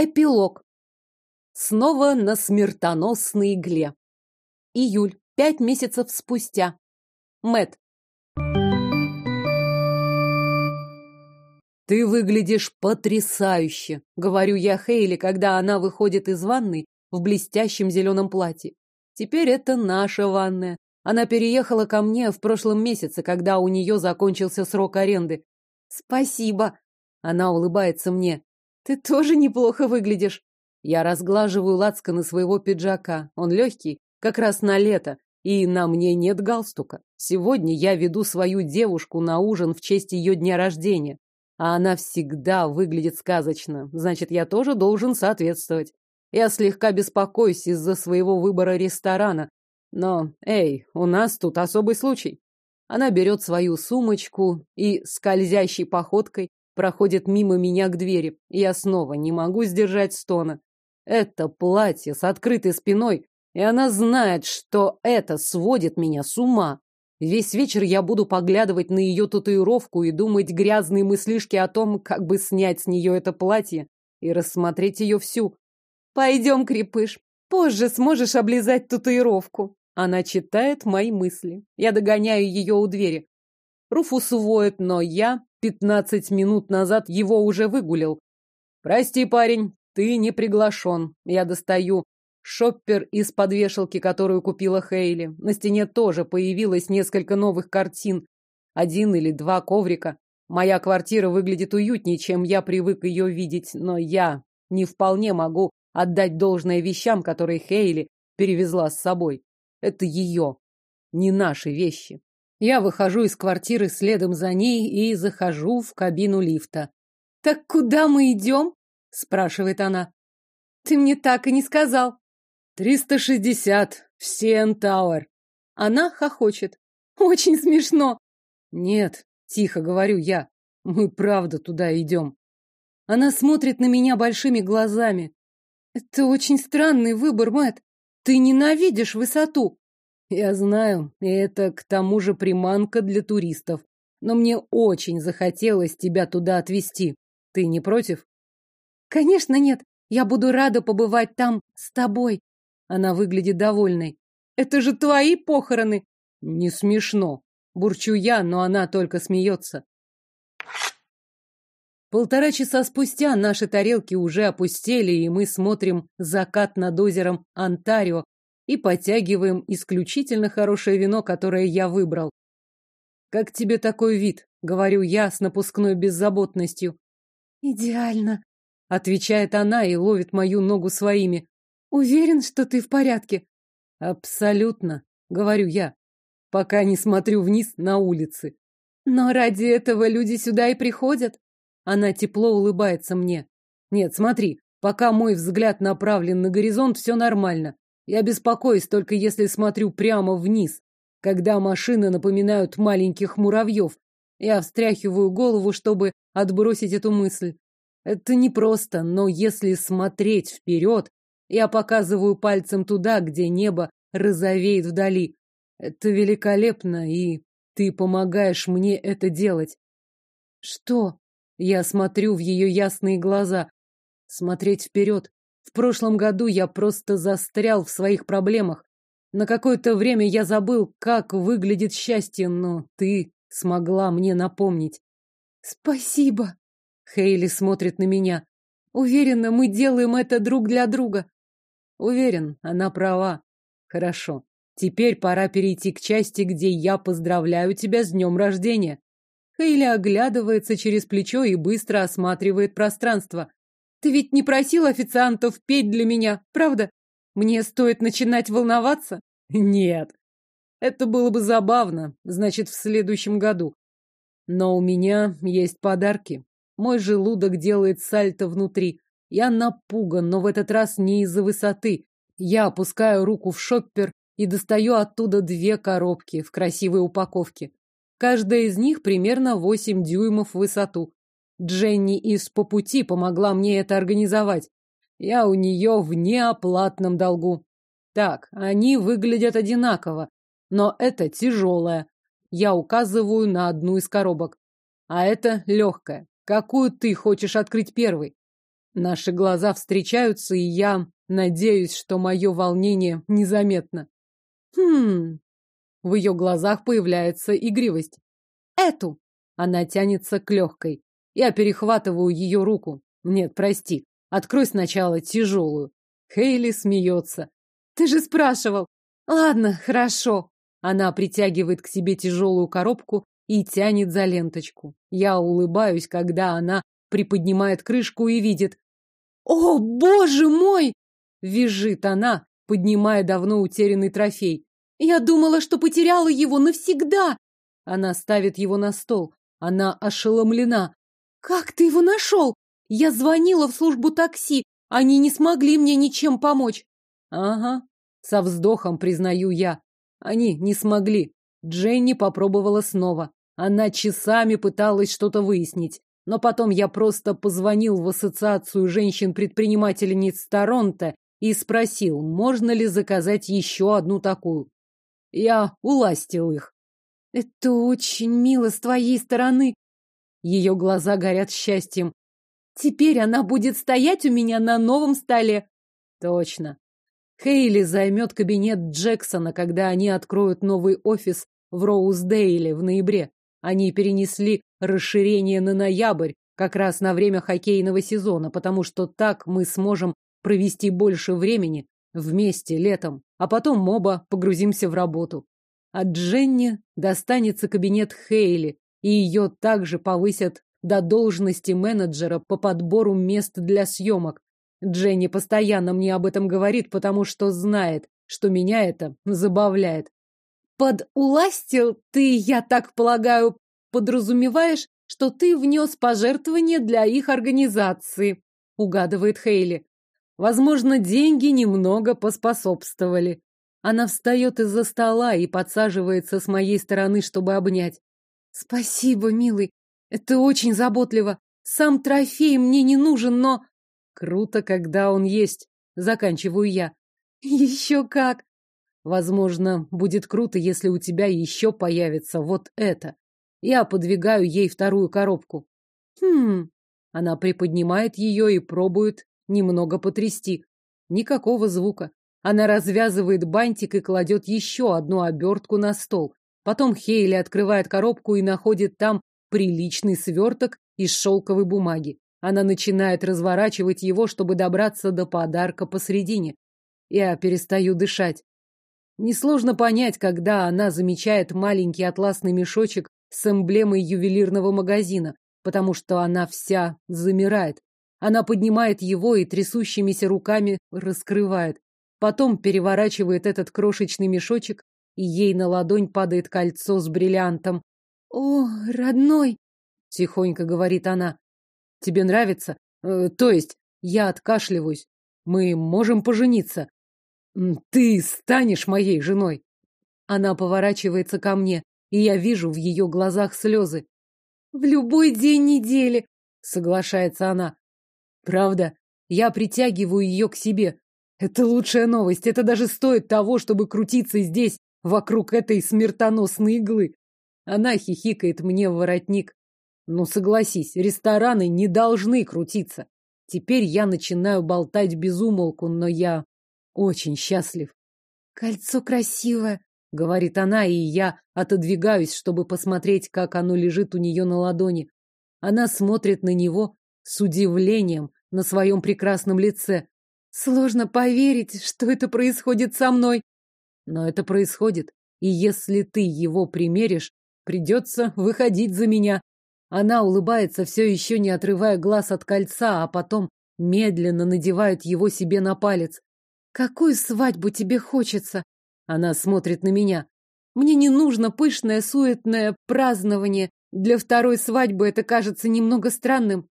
Эпилог. Снова на смертоносной игле. Июль. Пять месяцев спустя. Мэт. Ты выглядишь потрясающе, говорю я Хейли, когда она выходит из ванной в блестящем зеленом платье. Теперь это наша ванная. Она переехала ко мне в прошлом месяце, когда у нее закончился срок аренды. Спасибо. Она улыбается мне. Ты тоже неплохо выглядишь. Я разглаживаю лацканы своего пиджака. Он легкий, как раз на лето, и на мне нет галстука. Сегодня я веду свою девушку на ужин в честь ее дня рождения. А она всегда выглядит сказочно. Значит, я тоже должен соответствовать. Я слегка беспокоюсь из-за своего выбора ресторана. Но, эй, у нас тут особый случай. Она берет свою сумочку и скользящей походкой проходит мимо меня к двери. Я снова не могу сдержать стона. Это платье с открытой спиной, и она знает, что это сводит меня с ума. Весь вечер я буду поглядывать на ее татуировку и думать грязные мыслишки о том, как бы снять с нее это платье и рассмотреть ее всю. Пойдем, крепыш, позже сможешь облизать татуировку. Она читает мои мысли. Я догоняю ее у двери. Руфус воет, но я пятнадцать минут назад его уже выгулил. Прости, парень, ты не приглашен. Я достаю шоппер из подвешалки, которую купила Хейли. На стене тоже появилось несколько новых картин. Один или два коврика. Моя квартира выглядит уютнее, чем я привык ее видеть, но я не вполне могу отдать должное вещам, которые Хейли перевезла с собой. Это ее, не наши вещи. Я выхожу из квартиры следом за ней и захожу в кабину лифта. «Так куда мы идем?» — спрашивает она. «Ты мне так и не сказал». «Триста шестьдесят, в Сиэн Тауэр». Она хохочет. «Очень смешно». «Нет», — тихо говорю я, — «мы правда туда идем». Она смотрит на меня большими глазами. «Это очень странный выбор, Мэтт. Ты ненавидишь высоту. Я знаю, и это к тому же приманка для туристов. Но мне очень захотелось тебя туда отвезти. Ты не против? Конечно, нет. Я буду рада побывать там с тобой. Она выглядит довольной. Это же твои похороны. Не смешно. Бурчу я, но она только смеется. Полтора часа спустя наши тарелки уже опустели, и мы смотрим закат над озером Онтарио, и подтягиваем исключительно хорошее вино, которое я выбрал. «Как тебе такой вид?» — говорю я с напускной беззаботностью. «Идеально», — отвечает она и ловит мою ногу своими. «Уверен, что ты в порядке?» «Абсолютно», — говорю я, пока не смотрю вниз на улицы. «Но ради этого люди сюда и приходят». Она тепло улыбается мне. «Нет, смотри, пока мой взгляд направлен на горизонт, все нормально. Я беспокоюсь только если смотрю прямо вниз, когда машины напоминают маленьких муравьев. Я встряхиваю голову, чтобы отбросить эту мысль. Это непросто, но если смотреть вперед, я показываю пальцем туда, где небо розовеет вдали. Это великолепно, и ты помогаешь мне это делать. Что? Я смотрю в ее ясные глаза. Смотреть вперед. В прошлом году я просто застрял в своих проблемах. На какое-то время я забыл, как выглядит счастье, но ты смогла мне напомнить. Спасибо. Хейли смотрит на меня. Уверена, мы делаем это друг для друга. Уверен, она права. Хорошо. Теперь пора перейти к части, где я поздравляю тебя с днем рождения. Хейли оглядывается через плечо и быстро осматривает пространство. Ты ведь не просил официантов петь для меня, правда? Мне стоит начинать волноваться? Нет. Это было бы забавно, значит, в следующем году. Но у меня есть подарки. Мой желудок делает сальто внутри. Я напуган, но в этот раз не из-за высоты. Я опускаю руку в шоппер и достаю оттуда две коробки в красивой упаковке. Каждая из них примерно 8 дюймов в высоту. Дженни из по пути помогла мне это организовать. Я у нее в неоплатном долгу. Так, они выглядят одинаково, но это тяжелое. Я указываю на одну из коробок. А это легкая. Какую ты хочешь открыть первой? Наши глаза встречаются, и я надеюсь, что мое волнение незаметно. Хм. В ее глазах появляется игривость. Эту. Она тянется к легкой. Я перехватываю ее руку. Нет, прости. Открой сначала тяжелую. Хейли смеется. Ты же спрашивал. Ладно, хорошо. Она притягивает к себе тяжелую коробку и тянет за ленточку. Я улыбаюсь, когда она приподнимает крышку и видит. «О, боже мой!» — визжит она, поднимая давно утерянный трофей. «Я думала, что потеряла его навсегда!» Она ставит его на стол. Она ошеломлена. «Как ты его нашел? Я звонила в службу такси. Они не смогли мне ничем помочь». «Ага», — со вздохом признаю я. Они не смогли. Дженни попробовала снова. Она часами пыталась что-то выяснить. Но потом я просто позвонил в ассоциацию женщин-предпринимательниц Торонто и спросил, можно ли заказать еще одну такую. Я уластил их. Это очень мило с твоей стороны. Ее глаза горят счастьем. Теперь она будет стоять у меня на новом столе. Точно. Хейли займет кабинет Джексона, когда они откроют новый офис в Роуздейле в ноябре. Они перенесли расширение на ноябрь, как раз на время хоккейного сезона, потому что так мы сможем провести больше времени вместе летом, а потом оба погрузимся в работу. А Дженни достанется кабинет Хейли, и ее также повысят до должности менеджера по подбору мест для съемок. Дженни постоянно мне об этом говорит, потому что знает, что меня это забавляет. Под уластил ты, я так полагаю, подразумеваешь, что ты внес пожертвование для их организации, угадывает Хейли. Возможно, деньги немного поспособствовали. Она встает из-за стола и подсаживается с моей стороны, чтобы обнять. Спасибо, милый. Это очень заботливо. Сам трофей мне не нужен, но... Круто, когда он есть. Заканчиваю я. Еще как. Возможно, будет круто, если у тебя еще появится вот это. Я подвигаю ей вторую коробку. Хм. Она приподнимает ее и пробует немного потрясти. Никакого звука. Она развязывает бантик и кладет еще одну обертку на стол. Потом Хейли открывает коробку и находит там приличный сверток из шелковой бумаги. Она начинает разворачивать его, чтобы добраться до подарка посредине. Я перестаю дышать. Несложно понять, когда она замечает маленький атласный мешочек с эмблемой ювелирного магазина, потому что она вся замирает. Она поднимает его и трясущимися руками раскрывает. Потом переворачивает этот крошечный мешочек, и ей на ладонь падает кольцо с бриллиантом. «О, родной!» — тихонько говорит она. Тебе нравится? Э, то есть, я откашливаюсь. Мы можем пожениться. Ты станешь моей женой. Она поворачивается ко мне, и я вижу в ее глазах слезы. В любой день недели, соглашается она. Правда, я притягиваю ее к себе. Это лучшая новость. Это даже стоит того, чтобы крутиться здесь, вокруг этой смертоносной иглы. Она хихикает мне в воротник. Ну, согласись, рестораны не должны крутиться. Теперь я начинаю болтать без умолку, но я очень счастлив. Кольцо красивое, говорит она, и я отодвигаюсь, чтобы посмотреть, как оно лежит у нее на ладони. Она смотрит на него с удивлением на своем прекрасном лице. Сложно поверить, что это происходит со мной. Но это происходит, и если ты его примеришь, придется выходить за меня. Она улыбается, все еще не отрывая глаз от кольца, а потом медленно надевает его себе на палец. «Какую свадьбу тебе хочется?» Она смотрит на меня. «Мне не нужно пышное, суетное празднование. Для второй свадьбы это кажется немного странным».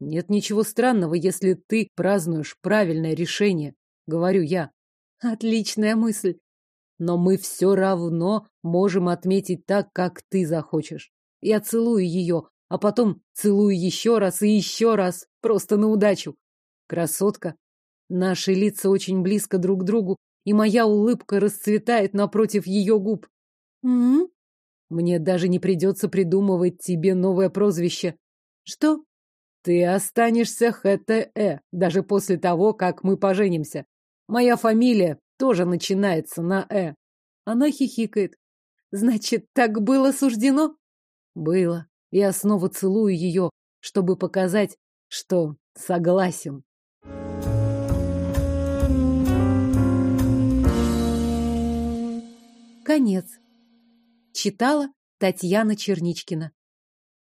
«Нет ничего странного, если ты празднуешь правильное решение», — говорю я. «Отличная мысль. Но мы все равно можем отметить так, как ты захочешь. Я целую ее, а потом целую еще раз и еще раз, просто на удачу. Красотка. Наши лица очень близко друг к другу, и моя улыбка расцветает напротив ее губ. М, -м, Мне даже не придется придумывать тебе новое прозвище. Что? Ты останешься ХТЭ, даже после того, как мы поженимся. Моя фамилия тоже начинается на «э». Она хихикает. Значит, так было суждено? Было. Я снова целую ее, чтобы показать, что согласен. Конец. Читала Татьяна Черничкина.